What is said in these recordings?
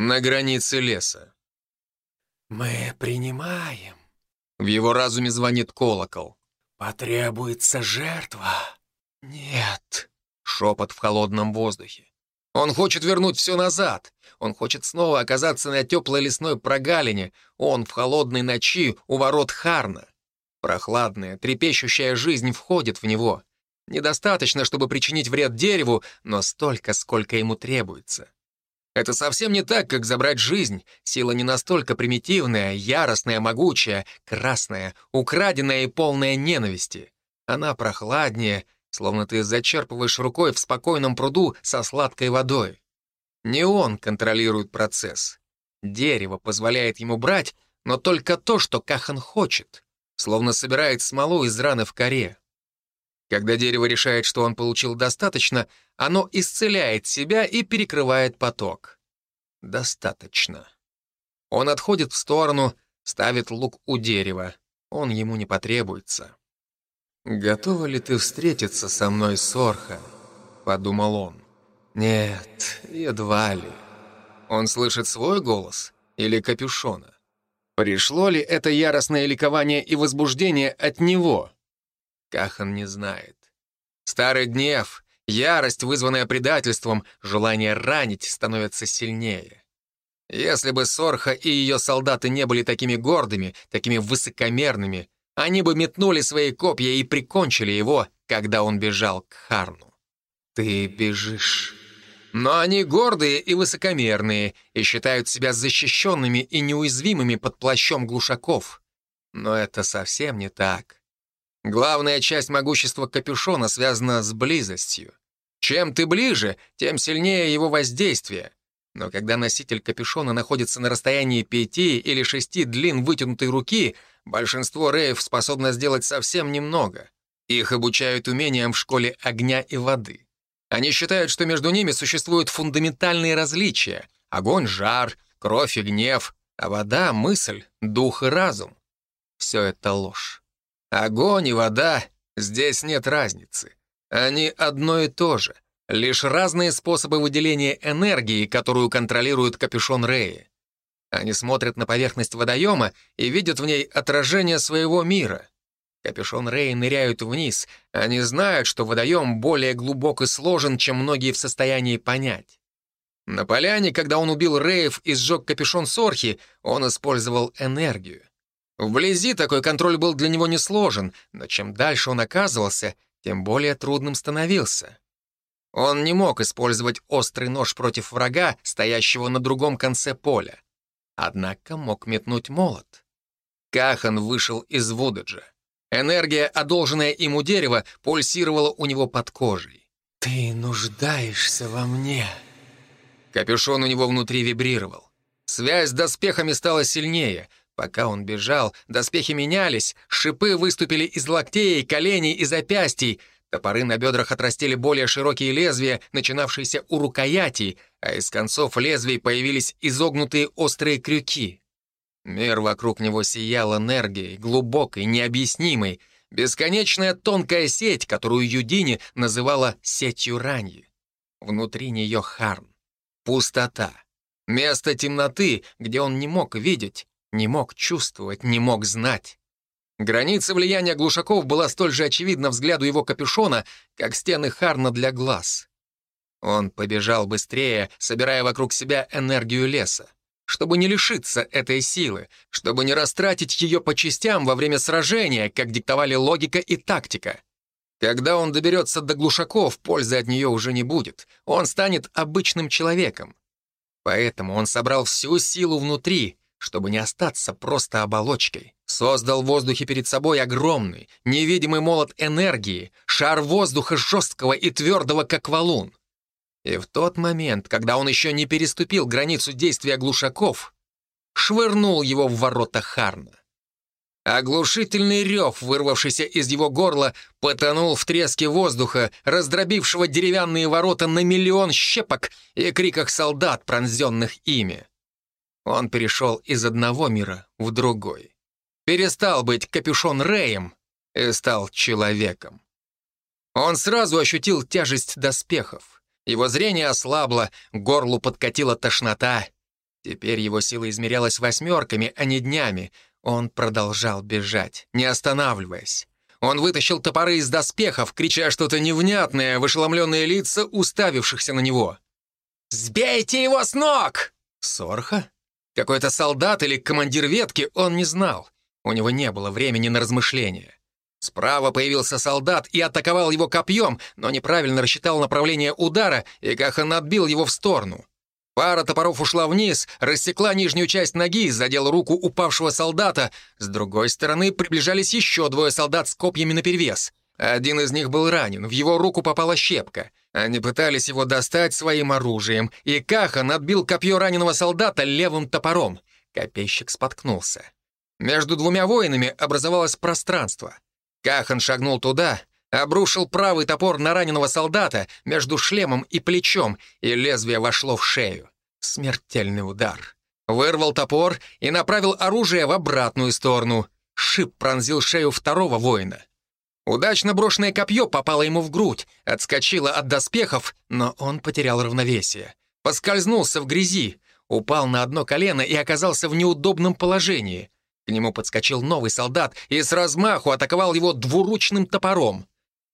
на границе леса. «Мы принимаем». В его разуме звонит колокол. «Потребуется жертва». «Нет», — шепот в холодном воздухе. Он хочет вернуть все назад. Он хочет снова оказаться на теплой лесной прогалине. Он в холодной ночи у ворот Харна. Прохладная, трепещущая жизнь входит в него. Недостаточно, чтобы причинить вред дереву, но столько, сколько ему требуется. Это совсем не так, как забрать жизнь. Сила не настолько примитивная, яростная, могучая, красная, украденная и полная ненависти. Она прохладнее, словно ты зачерпываешь рукой в спокойном пруду со сладкой водой. Не он контролирует процесс. Дерево позволяет ему брать, но только то, что Кахан хочет, словно собирает смолу из раны в коре. Когда дерево решает, что он получил достаточно, оно исцеляет себя и перекрывает поток. Достаточно. Он отходит в сторону, ставит лук у дерева. Он ему не потребуется. «Готова ли ты встретиться со мной, Сорха?» — подумал он. «Нет, едва ли». Он слышит свой голос или капюшона? Пришло ли это яростное ликование и возбуждение от него? Кахан не знает. Старый гнев, ярость, вызванная предательством, желание ранить становятся сильнее. Если бы Сорха и ее солдаты не были такими гордыми, такими высокомерными, они бы метнули свои копья и прикончили его, когда он бежал к Харну. Ты бежишь. Но они гордые и высокомерные и считают себя защищенными и неуязвимыми под плащом глушаков. Но это совсем не так. Главная часть могущества капюшона связана с близостью. Чем ты ближе, тем сильнее его воздействие. Но когда носитель капюшона находится на расстоянии пяти или шести длин вытянутой руки — Большинство рейв способно сделать совсем немного. Их обучают умениям в школе огня и воды. Они считают, что между ними существуют фундаментальные различия. Огонь — жар, кровь и гнев, а вода — мысль, дух и разум. Все это ложь. Огонь и вода — здесь нет разницы. Они одно и то же, лишь разные способы выделения энергии, которую контролирует капюшон Реи. Они смотрят на поверхность водоема и видят в ней отражение своего мира. Капюшон Рэй ныряют вниз. Они знают, что водоем более глубок и сложен, чем многие в состоянии понять. На поляне, когда он убил Рейв и сжег капюшон Сорхи, он использовал энергию. Вблизи такой контроль был для него несложен, но чем дальше он оказывался, тем более трудным становился. Он не мог использовать острый нож против врага, стоящего на другом конце поля однако мог метнуть молот. Кахан вышел из Вудаджа. Энергия, одолженная ему дерева, пульсировала у него под кожей. «Ты нуждаешься во мне». Капюшон у него внутри вибрировал. Связь с доспехами стала сильнее. Пока он бежал, доспехи менялись, шипы выступили из локтей, коленей и запястий, Топоры на бедрах отрастили более широкие лезвия, начинавшиеся у рукоятей, а из концов лезвий появились изогнутые острые крюки. Мир вокруг него сиял энергией, глубокой, необъяснимой, бесконечная тонкая сеть, которую Юдини называла сетью раньи. Внутри нее Харн. Пустота. Место темноты, где он не мог видеть, не мог чувствовать, не мог знать. Граница влияния глушаков была столь же очевидна взгляду его капюшона, как стены Харна для глаз. Он побежал быстрее, собирая вокруг себя энергию леса. Чтобы не лишиться этой силы, чтобы не растратить ее по частям во время сражения, как диктовали логика и тактика. Когда он доберется до глушаков, пользы от нее уже не будет. Он станет обычным человеком. Поэтому он собрал всю силу внутри, чтобы не остаться просто оболочкой. Создал в воздухе перед собой огромный, невидимый молот энергии, шар воздуха жесткого и твердого, как валун. И в тот момент, когда он еще не переступил границу действия глушаков, швырнул его в ворота Харна. Оглушительный рев, вырвавшийся из его горла, потонул в треске воздуха, раздробившего деревянные ворота на миллион щепок и криках солдат, пронзенных ими. Он перешел из одного мира в другой. Перестал быть капюшон Рэем и стал человеком. Он сразу ощутил тяжесть доспехов. Его зрение ослабло, горлу подкатила тошнота. Теперь его сила измерялась восьмерками, а не днями. Он продолжал бежать, не останавливаясь. Он вытащил топоры из доспехов, крича что-то невнятное в лица уставившихся на него. «Сбейте его с ног!» Сорха? Какой-то солдат или командир ветки, он не знал. У него не было времени на размышления. Справа появился солдат и атаковал его копьем, но неправильно рассчитал направление удара, и Кахан отбил его в сторону. Пара топоров ушла вниз, рассекла нижнюю часть ноги, задел руку упавшего солдата. С другой стороны приближались еще двое солдат с копьями наперевес. Один из них был ранен, в его руку попала щепка. Они пытались его достать своим оружием, и Кахан отбил копье раненого солдата левым топором. Копейщик споткнулся. Между двумя воинами образовалось пространство. Кахан шагнул туда, обрушил правый топор на раненого солдата между шлемом и плечом, и лезвие вошло в шею. Смертельный удар. Вырвал топор и направил оружие в обратную сторону. Шип пронзил шею второго воина. Удачно брошенное копье попало ему в грудь, отскочило от доспехов, но он потерял равновесие. Поскользнулся в грязи, упал на одно колено и оказался в неудобном положении. К нему подскочил новый солдат и с размаху атаковал его двуручным топором.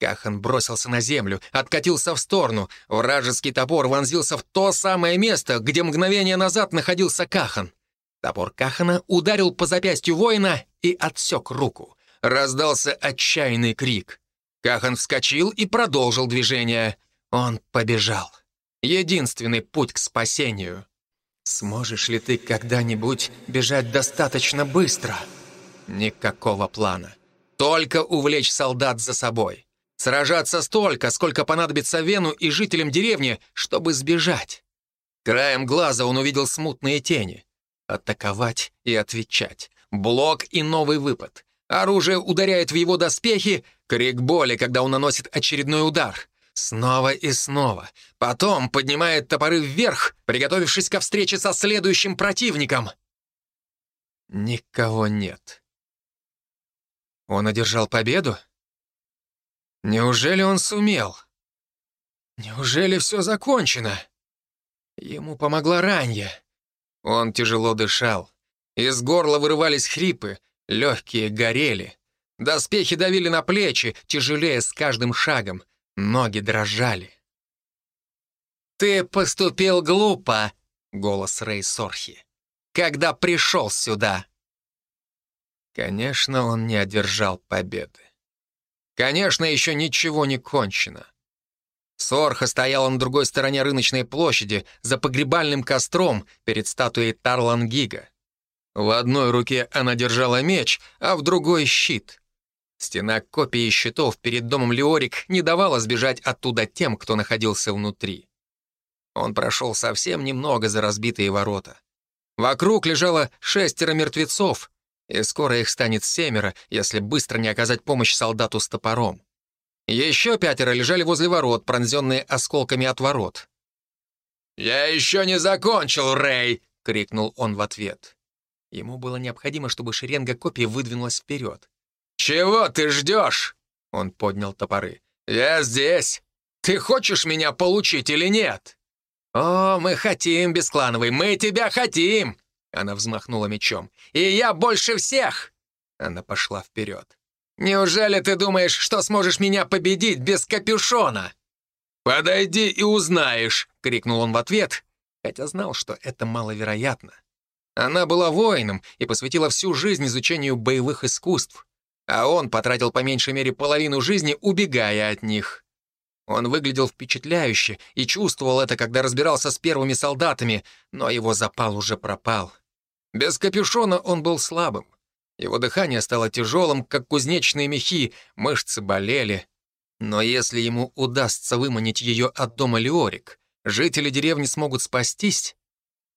Кахан бросился на землю, откатился в сторону. Вражеский топор вонзился в то самое место, где мгновение назад находился Кахан. Топор Кахана ударил по запястью воина и отсек руку. Раздался отчаянный крик. Кахан вскочил и продолжил движение. Он побежал. Единственный путь к спасению. Сможешь ли ты когда-нибудь бежать достаточно быстро? Никакого плана. Только увлечь солдат за собой. Сражаться столько, сколько понадобится Вену и жителям деревни, чтобы сбежать. Краем глаза он увидел смутные тени. Атаковать и отвечать. Блок и новый выпад. Оружие ударяет в его доспехи, крик боли, когда он наносит очередной удар. Снова и снова. Потом поднимает топоры вверх, приготовившись ко встрече со следующим противником. Никого нет. Он одержал победу? Неужели он сумел? Неужели все закончено? Ему помогла ранья. Он тяжело дышал. Из горла вырывались хрипы, легкие горели. Доспехи давили на плечи, тяжелее с каждым шагом. Ноги дрожали. «Ты поступил глупо», — голос Рэй Сорхи, «когда пришел сюда». Конечно, он не одержал победы. Конечно, еще ничего не кончено. Сорха стояла на другой стороне рыночной площади, за погребальным костром, перед статуей Тарлангига. В одной руке она держала меч, а в другой — щит. Стена копий и щитов перед домом Леорик не давала сбежать оттуда тем, кто находился внутри. Он прошел совсем немного за разбитые ворота. Вокруг лежало шестеро мертвецов, и скоро их станет семеро, если быстро не оказать помощь солдату с топором. Еще пятеро лежали возле ворот, пронзенные осколками от ворот. «Я еще не закончил, Рэй!» — крикнул он в ответ. Ему было необходимо, чтобы шеренга копий выдвинулась вперед. «Чего ты ждешь?» — он поднял топоры. «Я здесь. Ты хочешь меня получить или нет?» «О, мы хотим, Бесклановый, мы тебя хотим!» Она взмахнула мечом. «И я больше всех!» Она пошла вперед. «Неужели ты думаешь, что сможешь меня победить без капюшона?» «Подойди и узнаешь!» — крикнул он в ответ, хотя знал, что это маловероятно. Она была воином и посвятила всю жизнь изучению боевых искусств, а он потратил по меньшей мере половину жизни, убегая от них. Он выглядел впечатляюще и чувствовал это, когда разбирался с первыми солдатами, но его запал уже пропал. Без капюшона он был слабым. Его дыхание стало тяжелым, как кузнечные мехи, мышцы болели. Но если ему удастся выманить ее от дома Леорик, жители деревни смогут спастись.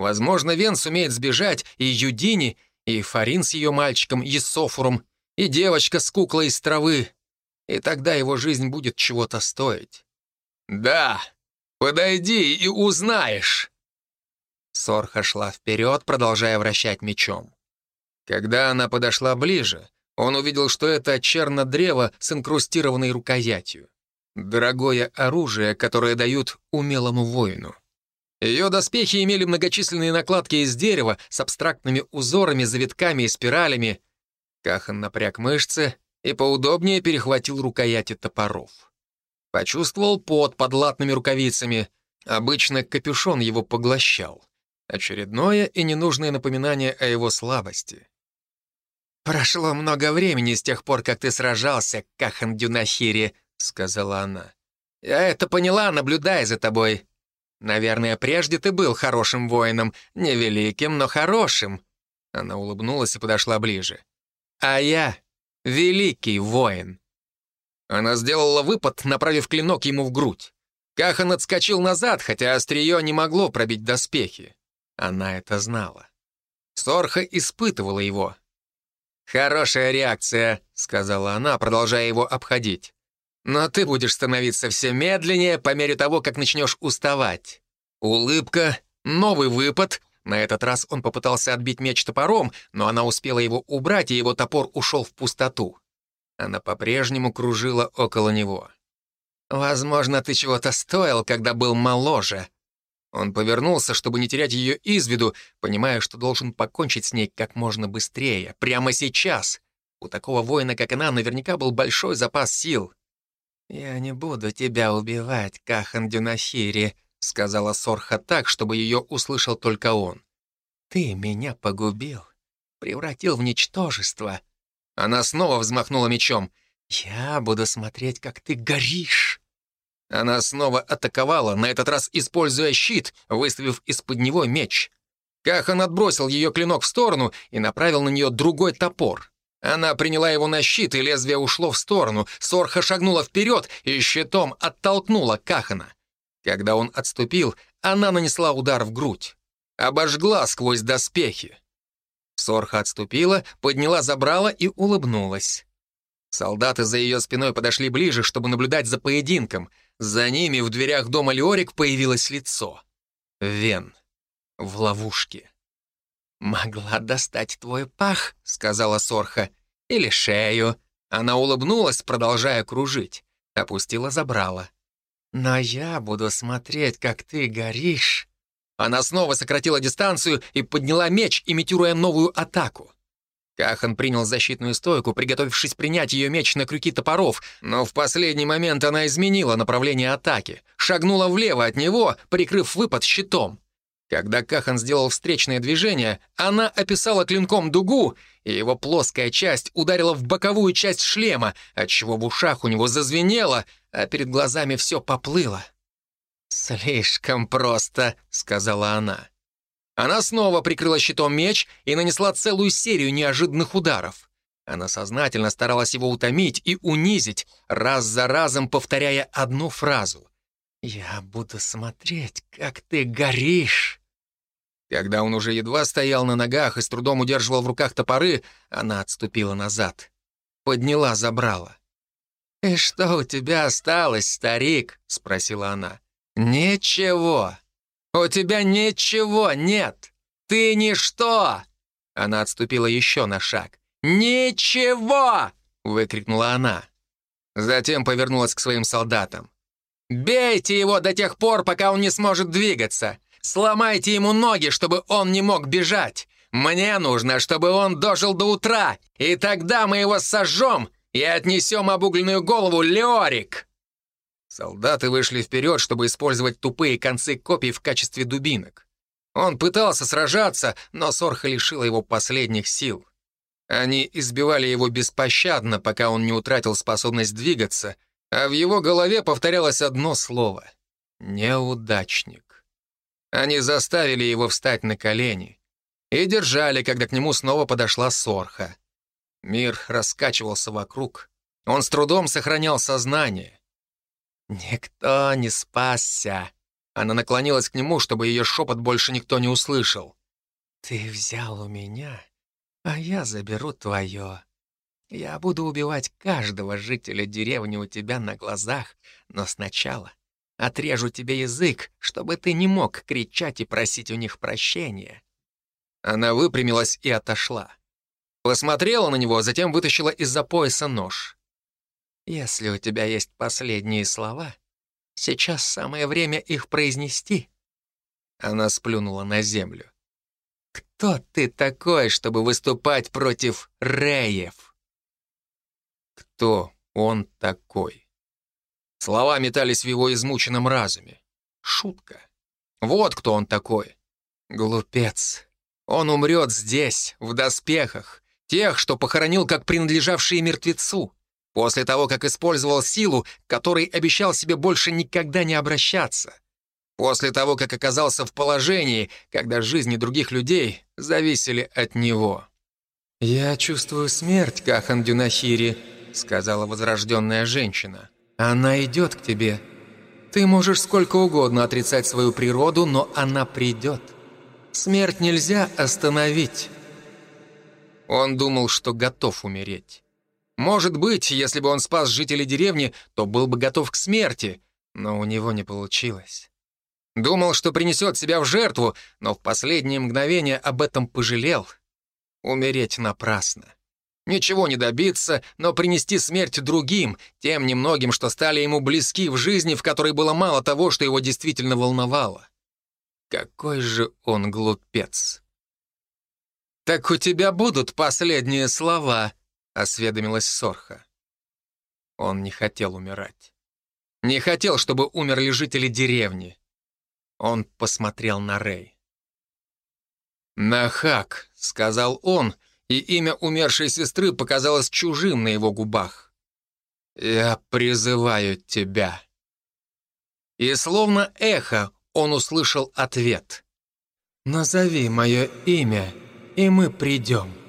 Возможно, Вен сумеет сбежать, и Юдини, и Фарин с ее мальчиком, Есофуром, и девочка с куклой из травы. И тогда его жизнь будет чего-то стоить. «Да, подойди и узнаешь!» Сорха шла вперед, продолжая вращать мечом. Когда она подошла ближе, он увидел, что это черно-древо с инкрустированной рукоятью. Дорогое оружие, которое дают умелому воину. Ее доспехи имели многочисленные накладки из дерева с абстрактными узорами, завитками и спиралями. Кахан напряг мышцы и поудобнее перехватил рукояти топоров. Почувствовал пот под латными рукавицами. Обычно капюшон его поглощал. Очередное и ненужное напоминание о его слабости. «Прошло много времени с тех пор, как ты сражался, Кахан Дюнахири», — сказала она. «Я это поняла, наблюдая за тобой. Наверное, прежде ты был хорошим воином, не великим, но хорошим». Она улыбнулась и подошла ближе. «А я — великий воин». Она сделала выпад, направив клинок ему в грудь. Кахан отскочил назад, хотя острие не могло пробить доспехи. Она это знала. Сорха испытывала его. «Хорошая реакция», — сказала она, продолжая его обходить. «Но ты будешь становиться все медленнее по мере того, как начнешь уставать». Улыбка, новый выпад. На этот раз он попытался отбить меч топором, но она успела его убрать, и его топор ушел в пустоту. Она по-прежнему кружила около него. «Возможно, ты чего-то стоил, когда был моложе», он повернулся, чтобы не терять ее из виду, понимая, что должен покончить с ней как можно быстрее, прямо сейчас. У такого воина, как она, наверняка был большой запас сил. «Я не буду тебя убивать, Кахан Дюнахири», — сказала Сорха так, чтобы ее услышал только он. «Ты меня погубил, превратил в ничтожество». Она снова взмахнула мечом. «Я буду смотреть, как ты горишь». Она снова атаковала, на этот раз используя щит, выставив из-под него меч. Кахан отбросил ее клинок в сторону и направил на нее другой топор. Она приняла его на щит, и лезвие ушло в сторону. Сорха шагнула вперед и щитом оттолкнула Кахана. Когда он отступил, она нанесла удар в грудь. Обожгла сквозь доспехи. Сорха отступила, подняла забрала и улыбнулась. Солдаты за ее спиной подошли ближе, чтобы наблюдать за поединком — за ними в дверях дома Леорик появилось лицо. Вен. В ловушке. «Могла достать твой пах», — сказала Сорха. «Или шею». Она улыбнулась, продолжая кружить. Опустила забрала. «Но я буду смотреть, как ты горишь». Она снова сократила дистанцию и подняла меч, имитируя новую атаку. Кахан принял защитную стойку, приготовившись принять ее меч на крюки топоров, но в последний момент она изменила направление атаки, шагнула влево от него, прикрыв выпад щитом. Когда Кахан сделал встречное движение, она описала клинком дугу, и его плоская часть ударила в боковую часть шлема, отчего в ушах у него зазвенело, а перед глазами все поплыло. «Слишком просто», — сказала она. Она снова прикрыла щитом меч и нанесла целую серию неожиданных ударов. Она сознательно старалась его утомить и унизить, раз за разом повторяя одну фразу. «Я буду смотреть, как ты горишь». Когда он уже едва стоял на ногах и с трудом удерживал в руках топоры, она отступила назад. Подняла забрала. «И что у тебя осталось, старик?» — спросила она. «Ничего. «У тебя ничего нет! Ты ничто!» Она отступила еще на шаг. «Ничего!» — выкрикнула она. Затем повернулась к своим солдатам. «Бейте его до тех пор, пока он не сможет двигаться! Сломайте ему ноги, чтобы он не мог бежать! Мне нужно, чтобы он дожил до утра, и тогда мы его сожжем и отнесем обугленную голову Леорик!» Солдаты вышли вперед, чтобы использовать тупые концы копий в качестве дубинок. Он пытался сражаться, но Сорха лишила его последних сил. Они избивали его беспощадно, пока он не утратил способность двигаться, а в его голове повторялось одно слово — «неудачник». Они заставили его встать на колени и держали, когда к нему снова подошла Сорха. Мир раскачивался вокруг. Он с трудом сохранял сознание. «Никто не спасся!» Она наклонилась к нему, чтобы ее шепот больше никто не услышал. «Ты взял у меня, а я заберу твое. Я буду убивать каждого жителя деревни у тебя на глазах, но сначала отрежу тебе язык, чтобы ты не мог кричать и просить у них прощения». Она выпрямилась и отошла. Посмотрела на него, затем вытащила из-за пояса нож. Если у тебя есть последние слова, сейчас самое время их произнести. Она сплюнула на землю. «Кто ты такой, чтобы выступать против Реев?» «Кто он такой?» Слова метались в его измученном разуме. Шутка. Вот кто он такой. Глупец. Он умрет здесь, в доспехах, тех, что похоронил как принадлежавшие мертвецу, после того, как использовал силу, которой обещал себе больше никогда не обращаться, после того, как оказался в положении, когда жизни других людей зависели от него. «Я чувствую смерть, Кахан Дюнахири», — сказала возрожденная женщина. Она идет к тебе. Ты можешь сколько угодно отрицать свою природу, но она придет. Смерть нельзя остановить. Он думал, что готов умереть. Может быть, если бы он спас жителей деревни, то был бы готов к смерти, но у него не получилось. Думал, что принесет себя в жертву, но в последнее мгновение об этом пожалел. Умереть напрасно. Ничего не добиться, но принести смерть другим, тем немногим, что стали ему близки в жизни, в которой было мало того, что его действительно волновало. Какой же он глупец. «Так у тебя будут последние слова», — осведомилась Сорха. Он не хотел умирать. Не хотел, чтобы умерли жители деревни. Он посмотрел на Рэй. «Нахак», — сказал он, — и имя умершей сестры показалось чужим на его губах. «Я призываю тебя». И словно эхо он услышал ответ. «Назови мое имя, и мы придем».